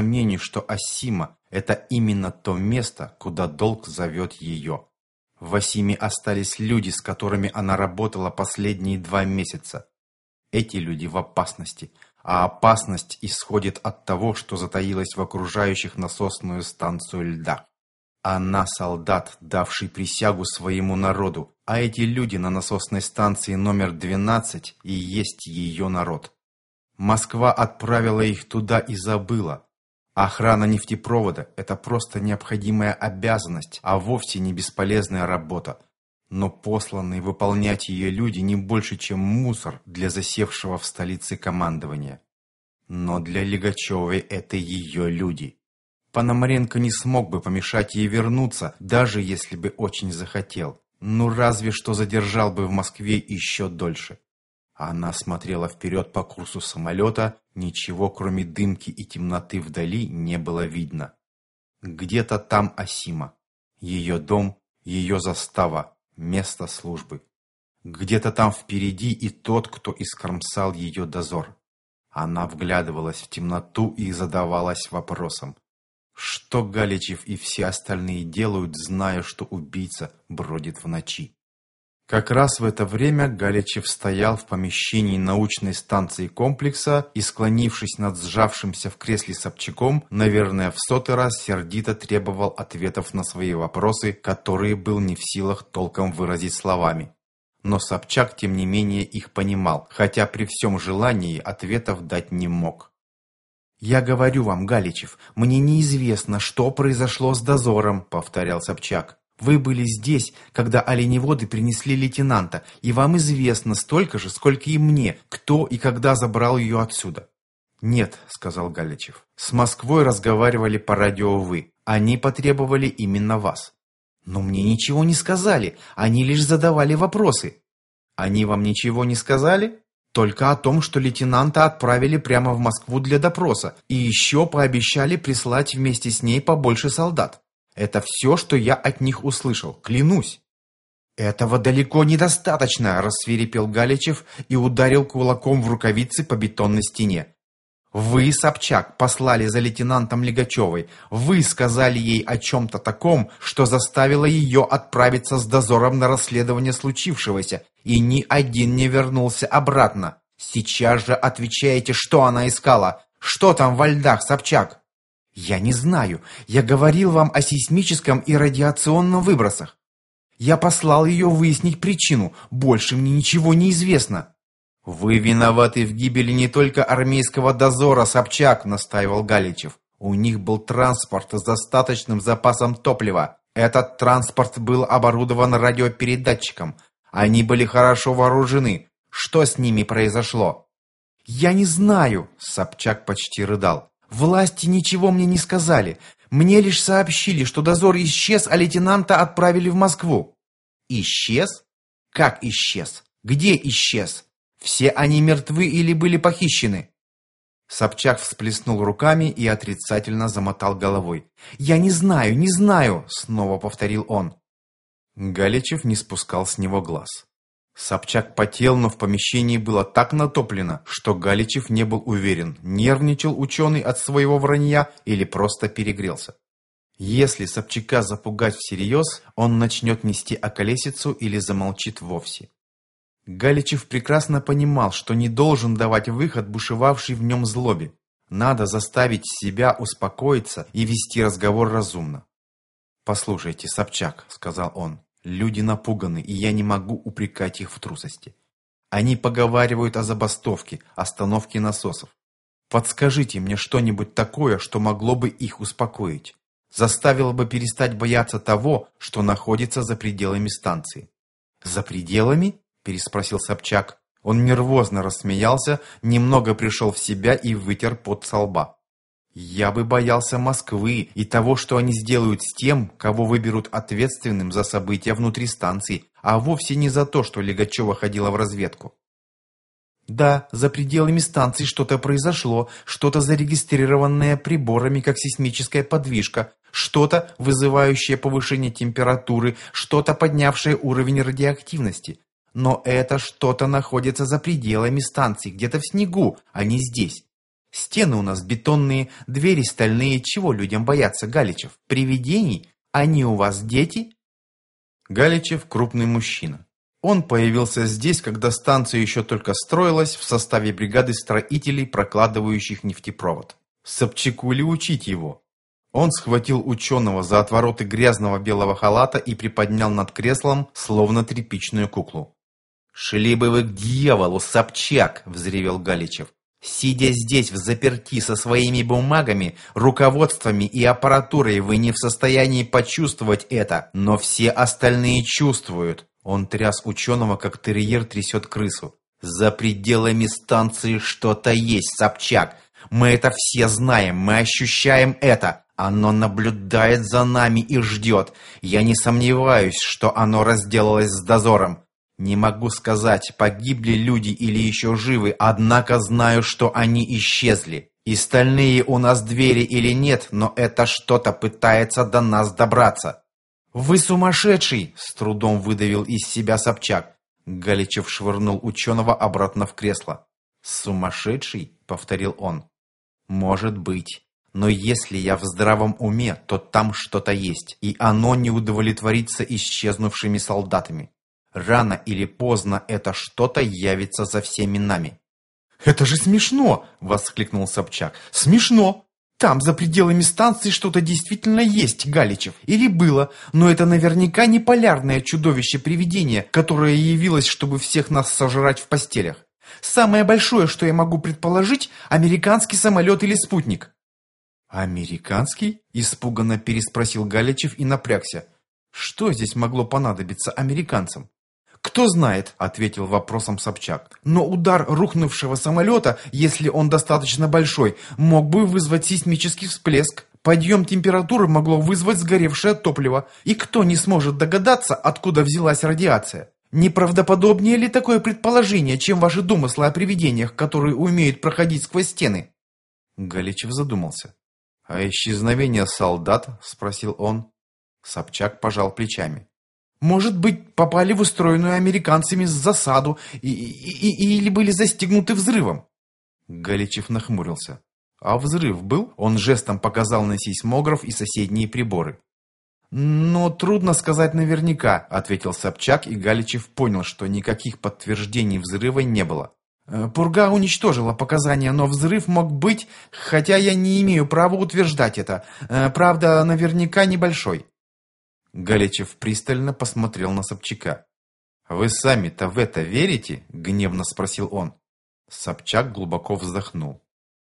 сомнений, что Асима – это именно то место, куда долг зовет ее. В Асиме остались люди, с которыми она работала последние два месяца. Эти люди в опасности, а опасность исходит от того, что затаилась в окружающих насосную станцию льда. Она солдат, давший присягу своему народу, а эти люди на насосной станции номер 12 и есть ее народ. Москва отправила их туда и забыла. Охрана нефтепровода – это просто необходимая обязанность, а вовсе не бесполезная работа. Но посланные выполнять ее люди не больше, чем мусор для засевшего в столице командования. Но для Лигачевой это ее люди. Пономаренко не смог бы помешать ей вернуться, даже если бы очень захотел. Ну разве что задержал бы в Москве еще дольше. Она смотрела вперед по курсу самолета, ничего кроме дымки и темноты вдали не было видно. Где-то там Асима. Ее дом, ее застава, место службы. Где-то там впереди и тот, кто искромсал ее дозор. Она вглядывалась в темноту и задавалась вопросом. Что Галичев и все остальные делают, зная, что убийца бродит в ночи? Как раз в это время Галичев стоял в помещении научной станции комплекса и, склонившись над сжавшимся в кресле Собчаком, наверное, в сотый раз сердито требовал ответов на свои вопросы, которые был не в силах толком выразить словами. Но Собчак, тем не менее, их понимал, хотя при всем желании ответов дать не мог. «Я говорю вам, Галичев, мне неизвестно, что произошло с дозором», — повторял Собчак. Вы были здесь, когда оленеводы принесли лейтенанта, и вам известно столько же, сколько и мне, кто и когда забрал ее отсюда». «Нет», — сказал Галичев, — «с Москвой разговаривали по радио вы. Они потребовали именно вас». «Но мне ничего не сказали, они лишь задавали вопросы». «Они вам ничего не сказали?» «Только о том, что лейтенанта отправили прямо в Москву для допроса, и еще пообещали прислать вместе с ней побольше солдат». Это все, что я от них услышал, клянусь. «Этого далеко недостаточно!» – рассверепел Галичев и ударил кулаком в рукавицы по бетонной стене. «Вы, Собчак, послали за лейтенантом Легачевой. Вы сказали ей о чем-то таком, что заставило ее отправиться с дозором на расследование случившегося, и ни один не вернулся обратно. Сейчас же отвечаете, что она искала. Что там во льдах, Собчак?» Я не знаю. Я говорил вам о сейсмическом и радиационном выбросах. Я послал ее выяснить причину. Больше мне ничего не известно. Вы виноваты в гибели не только армейского дозора, Собчак, настаивал Галичев. У них был транспорт с достаточным запасом топлива. Этот транспорт был оборудован радиопередатчиком. Они были хорошо вооружены. Что с ними произошло? Я не знаю, Собчак почти рыдал. Власти ничего мне не сказали. Мне лишь сообщили, что дозор исчез, а лейтенанта отправили в Москву. Исчез? Как исчез? Где исчез? Все они мертвы или были похищены? Собчак всплеснул руками и отрицательно замотал головой. «Я не знаю, не знаю!» — снова повторил он. Галичев не спускал с него глаз. Собчак потел, но в помещении было так натоплено, что Галичев не был уверен, нервничал ученый от своего вранья или просто перегрелся. Если Собчака запугать всерьез, он начнет нести околесицу или замолчит вовсе. Галичев прекрасно понимал, что не должен давать выход бушевавшей в нем злобе. Надо заставить себя успокоиться и вести разговор разумно. «Послушайте, Собчак», — сказал он, Люди напуганы, и я не могу упрекать их в трусости. Они поговаривают о забастовке, остановке насосов. Подскажите мне что-нибудь такое, что могло бы их успокоить. Заставило бы перестать бояться того, что находится за пределами станции. «За пределами?» – переспросил Собчак. Он нервозно рассмеялся, немного пришел в себя и вытер пот со лба. Я бы боялся Москвы и того, что они сделают с тем, кого выберут ответственным за события внутри станции, а вовсе не за то, что Легачева ходила в разведку. Да, за пределами станции что-то произошло, что-то зарегистрированное приборами, как сейсмическая подвижка, что-то, вызывающее повышение температуры, что-то, поднявшее уровень радиоактивности. Но это что-то находится за пределами станции, где-то в снегу, а не здесь. Стены у нас бетонные, двери стальные. Чего людям бояться, Галичев? Привидений? Они у вас дети?» Галичев – крупный мужчина. Он появился здесь, когда станция еще только строилась в составе бригады строителей, прокладывающих нефтепровод. Собчаку ли учить его? Он схватил ученого за отвороты грязного белого халата и приподнял над креслом, словно тряпичную куклу. «Шли бы вы к дьяволу, Собчак!» – взревел Галичев. «Сидя здесь в заперти со своими бумагами, руководствами и аппаратурой, вы не в состоянии почувствовать это, но все остальные чувствуют. Он тряс ученого, как терьер трясет крысу. «За пределами станции что-то есть, Собчак. Мы это все знаем, мы ощущаем это. Оно наблюдает за нами и ждет. Я не сомневаюсь, что оно разделалось с дозором. Не могу сказать, погибли люди или еще живы, однако знаю, что они исчезли. И стальные у нас двери или нет, но это что-то пытается до нас добраться. «Вы сумасшедший!» — с трудом выдавил из себя Собчак. Галичев швырнул ученого обратно в кресло. «Сумасшедший?» — повторил он. «Может быть. Но если я в здравом уме, то там что-то есть, и оно не удовлетворится исчезнувшими солдатами. Рано или поздно это что-то явится за всеми нами». «Это же смешно!» — воскликнул Собчак. «Смешно! Там, за пределами станции, что-то действительно есть, Галичев. Или было, но это наверняка не полярное чудовище-привидение, которое явилось, чтобы всех нас сожрать в постелях. Самое большое, что я могу предположить, американский самолет или спутник. «Американский?» – испуганно переспросил Галичев и напрягся. «Что здесь могло понадобиться американцам?» «Кто знает», — ответил вопросом Собчак. «Но удар рухнувшего самолета, если он достаточно большой, мог бы вызвать сейсмический всплеск. Подъем температуры могло вызвать сгоревшее топливо. И кто не сможет догадаться, откуда взялась радиация? Неправдоподобнее ли такое предположение, чем ваши домыслы о привидениях, которые умеют проходить сквозь стены?» Галичев задумался. «А исчезновение солдат?» — спросил он. Собчак пожал плечами. Может быть, попали в устроенную американцами засаду и, и, и, или были застигнуты взрывом. Галичев нахмурился. А взрыв был? Он жестом показал на сейсмограф и соседние приборы. «Но трудно сказать наверняка», — ответил Собчак, и Галичев понял, что никаких подтверждений взрыва не было. «Э, Пурга уничтожила показания, но взрыв мог быть, хотя я не имею права утверждать это. Э, правда, наверняка небольшой. Галичев пристально посмотрел на Собчака. «Вы сами-то в это верите?» – гневно спросил он. Собчак глубоко вздохнул.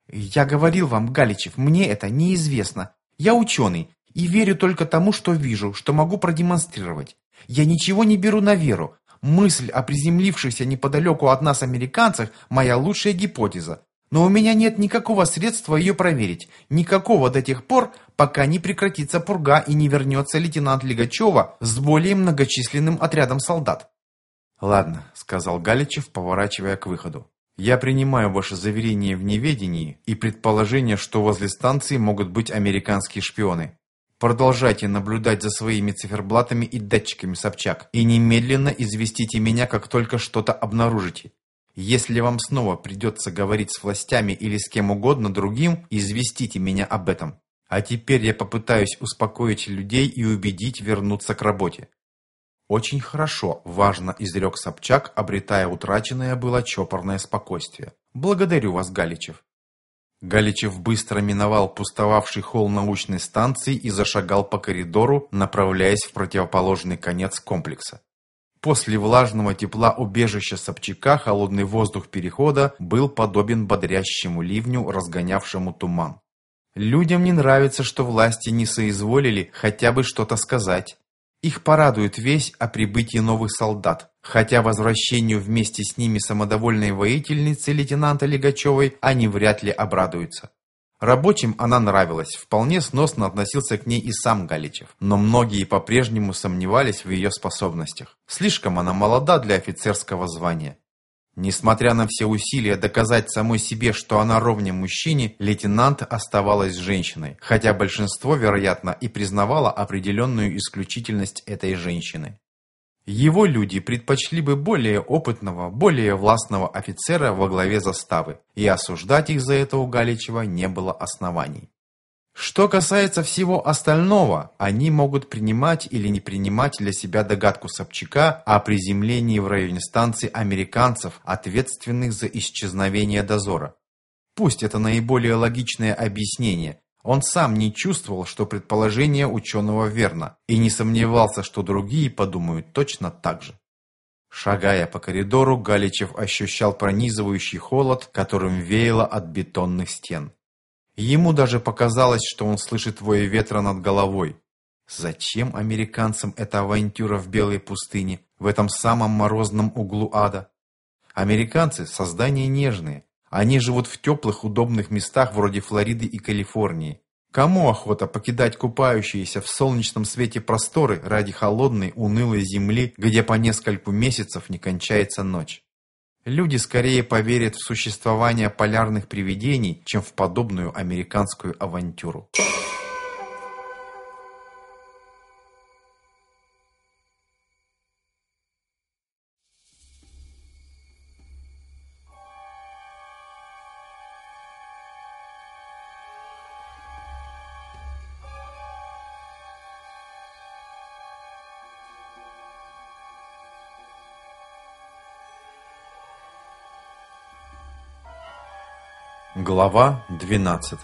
«Я говорил вам, Галичев, мне это неизвестно. Я ученый и верю только тому, что вижу, что могу продемонстрировать. Я ничего не беру на веру. Мысль о приземлившихся неподалеку от нас американцах – моя лучшая гипотеза. Но у меня нет никакого средства ее проверить. Никакого до тех пор, пока не прекратится пурга и не вернется лейтенант Лигачева с более многочисленным отрядом солдат. «Ладно», — сказал Галичев, поворачивая к выходу. «Я принимаю ваше заверение в неведении и предположение, что возле станции могут быть американские шпионы. Продолжайте наблюдать за своими циферблатами и датчиками, Собчак, и немедленно известите меня, как только что-то обнаружите. Если вам снова придется говорить с властями или с кем угодно другим, известите меня об этом. А теперь я попытаюсь успокоить людей и убедить вернуться к работе. Очень хорошо, важно изрек Собчак, обретая утраченное было чопорное спокойствие. Благодарю вас, Галичев. Галичев быстро миновал пустовавший холл научной станции и зашагал по коридору, направляясь в противоположный конец комплекса. После влажного тепла убежища Собчака холодный воздух перехода был подобен бодрящему ливню, разгонявшему туман. Людям не нравится, что власти не соизволили хотя бы что-то сказать. Их порадует весть о прибытии новых солдат, хотя возвращению вместе с ними самодовольной воительницы лейтенанта Легачевой они вряд ли обрадуются. Рабочим она нравилась, вполне сносно относился к ней и сам Галичев, но многие по-прежнему сомневались в ее способностях. Слишком она молода для офицерского звания. Несмотря на все усилия доказать самой себе, что она ровня мужчине, лейтенант оставалась женщиной, хотя большинство, вероятно, и признавало определенную исключительность этой женщины. Его люди предпочли бы более опытного, более властного офицера во главе заставы, и осуждать их за это у Галичева не было оснований. Что касается всего остального, они могут принимать или не принимать для себя догадку Собчака о приземлении в районе станции американцев, ответственных за исчезновение дозора. Пусть это наиболее логичное объяснение. Он сам не чувствовал, что предположение ученого верно, и не сомневался, что другие подумают точно так же. Шагая по коридору, Галичев ощущал пронизывающий холод, которым веяло от бетонных стен. Ему даже показалось, что он слышит вой ветра над головой. Зачем американцам эта авантюра в белой пустыне, в этом самом морозном углу ада? Американцы – создания нежные. Они живут в теплых, удобных местах вроде Флориды и Калифорнии. Кому охота покидать купающиеся в солнечном свете просторы ради холодной, унылой земли, где по нескольку месяцев не кончается ночь? Люди скорее поверят в существование полярных привидений, чем в подобную американскую авантюру. Глава 12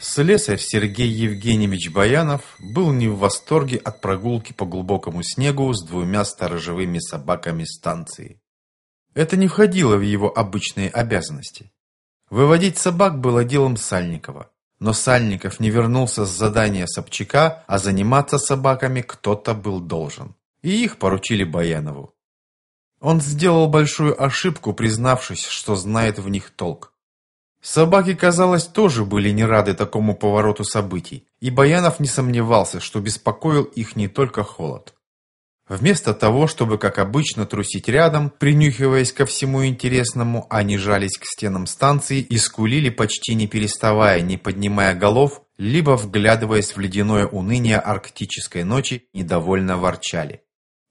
Слесарь Сергей Евгеньевич Баянов был не в восторге от прогулки по глубокому снегу с двумя сторожевыми собаками станции. Это не входило в его обычные обязанности. Выводить собак было делом Сальникова, но Сальников не вернулся с задания Собчака, а заниматься собаками кто-то был должен. И их поручили Баянову. Он сделал большую ошибку, признавшись, что знает в них толк. Собаки, казалось, тоже были не рады такому повороту событий, и Баянов не сомневался, что беспокоил их не только холод. Вместо того, чтобы, как обычно, трусить рядом, принюхиваясь ко всему интересному, они жались к стенам станции и скулили почти не переставая, не поднимая голов, либо, вглядываясь в ледяное уныние арктической ночи, недовольно ворчали.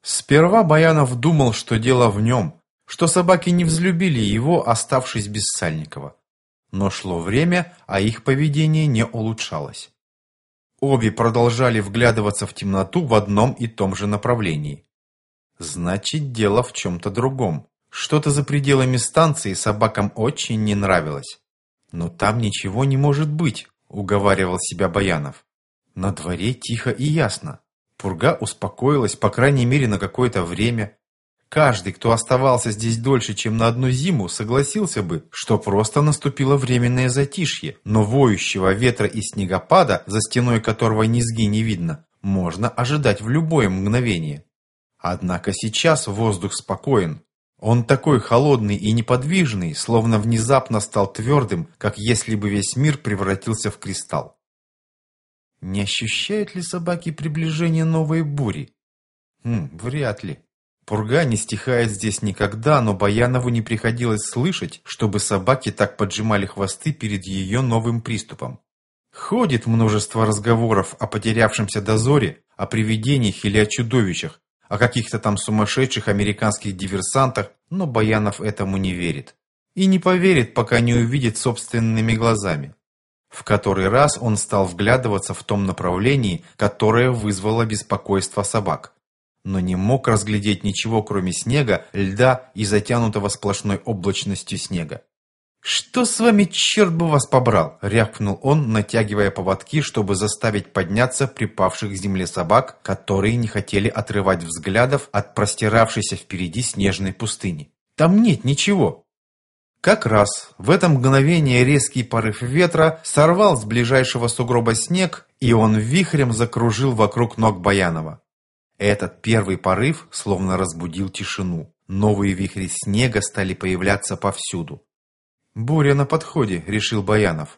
Сперва Баянов думал, что дело в нем, что собаки не взлюбили его, оставшись без Сальникова. Но шло время, а их поведение не улучшалось. Обе продолжали вглядываться в темноту в одном и том же направлении. Значит, дело в чем-то другом. Что-то за пределами станции собакам очень не нравилось. Но там ничего не может быть, уговаривал себя Баянов. На дворе тихо и ясно. Пурга успокоилась, по крайней мере, на какое-то время. Каждый, кто оставался здесь дольше, чем на одну зиму, согласился бы, что просто наступило временное затишье, но воющего ветра и снегопада, за стеной которого низги не видно, можно ожидать в любое мгновение. Однако сейчас воздух спокоен. Он такой холодный и неподвижный, словно внезапно стал твердым, как если бы весь мир превратился в кристалл. Не ощущают ли собаки приближение новой бури? Хм, вряд ли. Пурга не стихает здесь никогда, но Баянову не приходилось слышать, чтобы собаки так поджимали хвосты перед ее новым приступом. Ходит множество разговоров о потерявшемся дозоре, о привидениях или о чудовищах, о каких-то там сумасшедших американских диверсантах, но Баянов этому не верит. И не поверит, пока не увидит собственными глазами. В который раз он стал вглядываться в том направлении, которое вызвало беспокойство собак. Но не мог разглядеть ничего, кроме снега, льда и затянутого сплошной облачностью снега. «Что с вами, черт бы вас побрал?» – рявкнул он, натягивая поводки, чтобы заставить подняться припавших к земле собак, которые не хотели отрывать взглядов от простиравшейся впереди снежной пустыни. «Там нет ничего!» Как раз в это мгновение резкий порыв ветра сорвал с ближайшего сугроба снег, и он вихрем закружил вокруг ног Баянова. Этот первый порыв словно разбудил тишину. Новые вихри снега стали появляться повсюду. «Буря на подходе», — решил Баянов.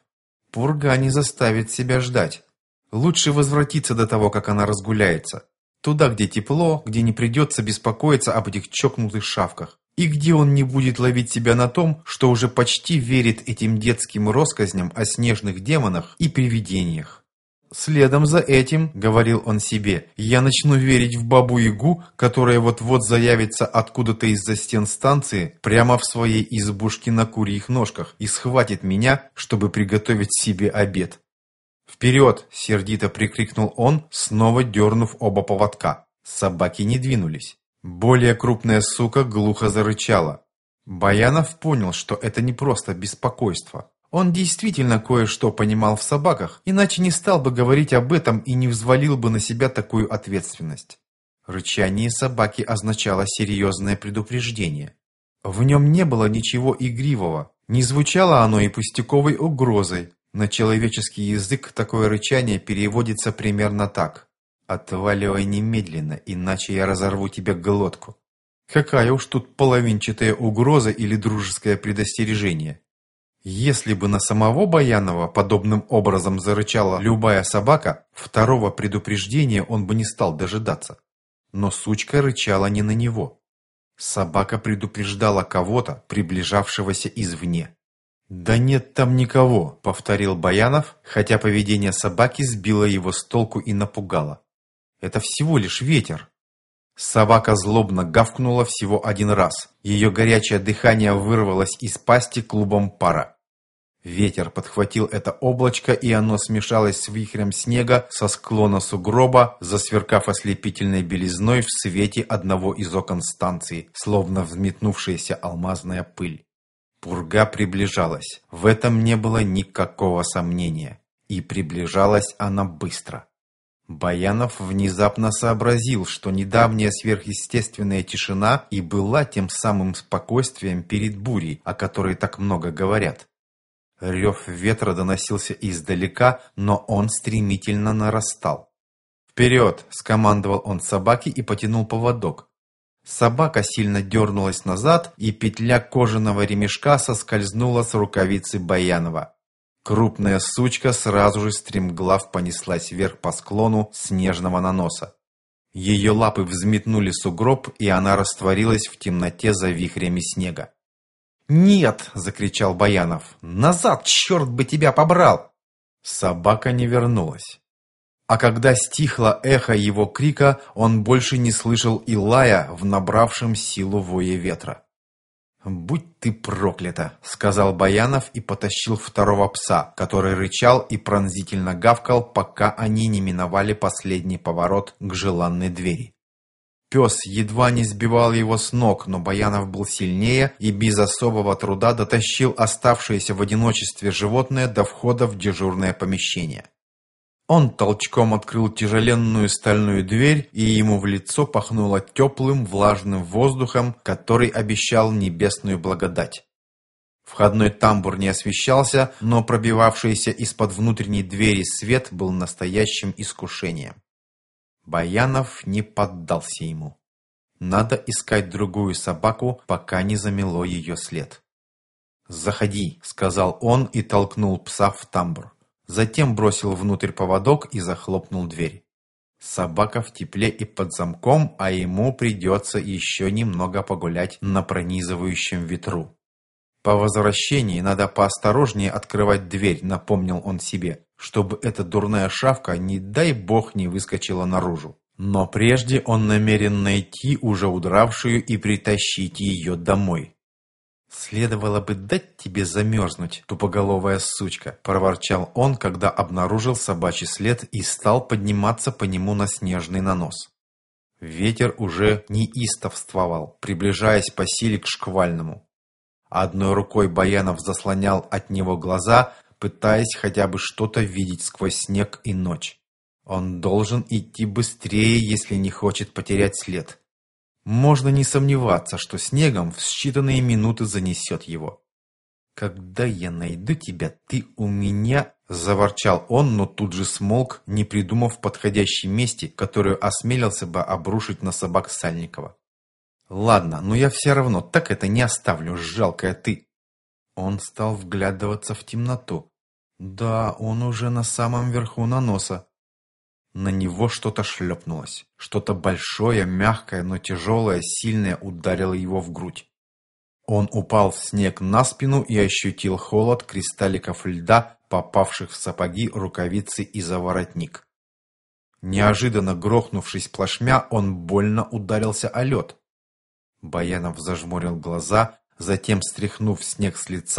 «Пурга не заставит себя ждать. Лучше возвратиться до того, как она разгуляется. Туда, где тепло, где не придется беспокоиться об этих чокнутых шавках и где он не будет ловить себя на том, что уже почти верит этим детским россказням о снежных демонах и привидениях. Следом за этим, говорил он себе, я начну верить в бабу-ягу, которая вот-вот заявится откуда-то из-за стен станции прямо в своей избушке на курьих ножках и схватит меня, чтобы приготовить себе обед. «Вперед!» – сердито прикрикнул он, снова дернув оба поводка. Собаки не двинулись. Более крупная сука глухо зарычала. Баянов понял, что это не просто беспокойство. Он действительно кое-что понимал в собаках, иначе не стал бы говорить об этом и не взвалил бы на себя такую ответственность. Рычание собаки означало серьезное предупреждение. В нем не было ничего игривого, не звучало оно и пустяковой угрозой. На человеческий язык такое рычание переводится примерно так. «Отваливай немедленно, иначе я разорву тебе глотку». Какая уж тут половинчатая угроза или дружеское предостережение. Если бы на самого Баянова подобным образом зарычала любая собака, второго предупреждения он бы не стал дожидаться. Но сучка рычала не на него. Собака предупреждала кого-то, приближавшегося извне. «Да нет там никого», — повторил Баянов, хотя поведение собаки сбило его с толку и напугало. «Это всего лишь ветер». Собака злобно гавкнула всего один раз. Ее горячее дыхание вырвалось из пасти клубом пара. Ветер подхватил это облачко, и оно смешалось с вихрем снега со склона сугроба, засверкав ослепительной белизной в свете одного из окон станции, словно взметнувшаяся алмазная пыль. Пурга приближалась. В этом не было никакого сомнения. И приближалась она быстро. Баянов внезапно сообразил, что недавняя сверхъестественная тишина и была тем самым спокойствием перед бурей, о которой так много говорят. Рев ветра доносился издалека, но он стремительно нарастал. «Вперед!» – скомандовал он собаке и потянул поводок. Собака сильно дернулась назад, и петля кожаного ремешка соскользнула с рукавицы Баянова. Крупная сучка сразу же стремглав понеслась вверх по склону снежного наноса. Ее лапы взметнули сугроб, и она растворилась в темноте за вихрями снега. «Нет!» – закричал Баянов. «Назад, черт бы тебя побрал!» Собака не вернулась. А когда стихло эхо его крика, он больше не слышал и лая в набравшем силу вое ветра. «Будь ты проклята!» — сказал Баянов и потащил второго пса, который рычал и пронзительно гавкал, пока они не миновали последний поворот к желанной двери. Пес едва не сбивал его с ног, но Баянов был сильнее и без особого труда дотащил оставшееся в одиночестве животное до входа в дежурное помещение. Он толчком открыл тяжеленную стальную дверь, и ему в лицо пахнуло теплым влажным воздухом, который обещал небесную благодать. Входной тамбур не освещался, но пробивавшийся из-под внутренней двери свет был настоящим искушением. Баянов не поддался ему. Надо искать другую собаку, пока не замело ее след. «Заходи», — сказал он и толкнул пса в тамбур. Затем бросил внутрь поводок и захлопнул дверь. Собака в тепле и под замком, а ему придется еще немного погулять на пронизывающем ветру. По возвращении надо поосторожнее открывать дверь, напомнил он себе, чтобы эта дурная шавка, не дай бог, не выскочила наружу. Но прежде он намерен найти уже удравшую и притащить ее домой. «Следовало бы дать тебе замерзнуть, тупоголовая сучка», – проворчал он, когда обнаружил собачий след и стал подниматься по нему на снежный нанос. Ветер уже неистовствовал, приближаясь по силе к шквальному. Одной рукой Баянов заслонял от него глаза, пытаясь хотя бы что-то видеть сквозь снег и ночь. Он должен идти быстрее, если не хочет потерять след. Можно не сомневаться, что снегом в считанные минуты занесет его. «Когда я найду тебя, ты у меня...» – заворчал он, но тут же смолк, не придумав подходящей мести, которую осмелился бы обрушить на собак Сальникова. «Ладно, но я все равно так это не оставлю, жалкая ты!» Он стал вглядываться в темноту. Да, он уже на самом верху наноса. На него что-то шлепнулось. Что-то большое, мягкое, но тяжелое, сильное ударило его в грудь. Он упал в снег на спину и ощутил холод кристалликов льда, попавших в сапоги, рукавицы и заворотник. Неожиданно грохнувшись плашмя, он больно ударился о лед. Баянов зажмурил глаза, затем, стряхнув снег с лица,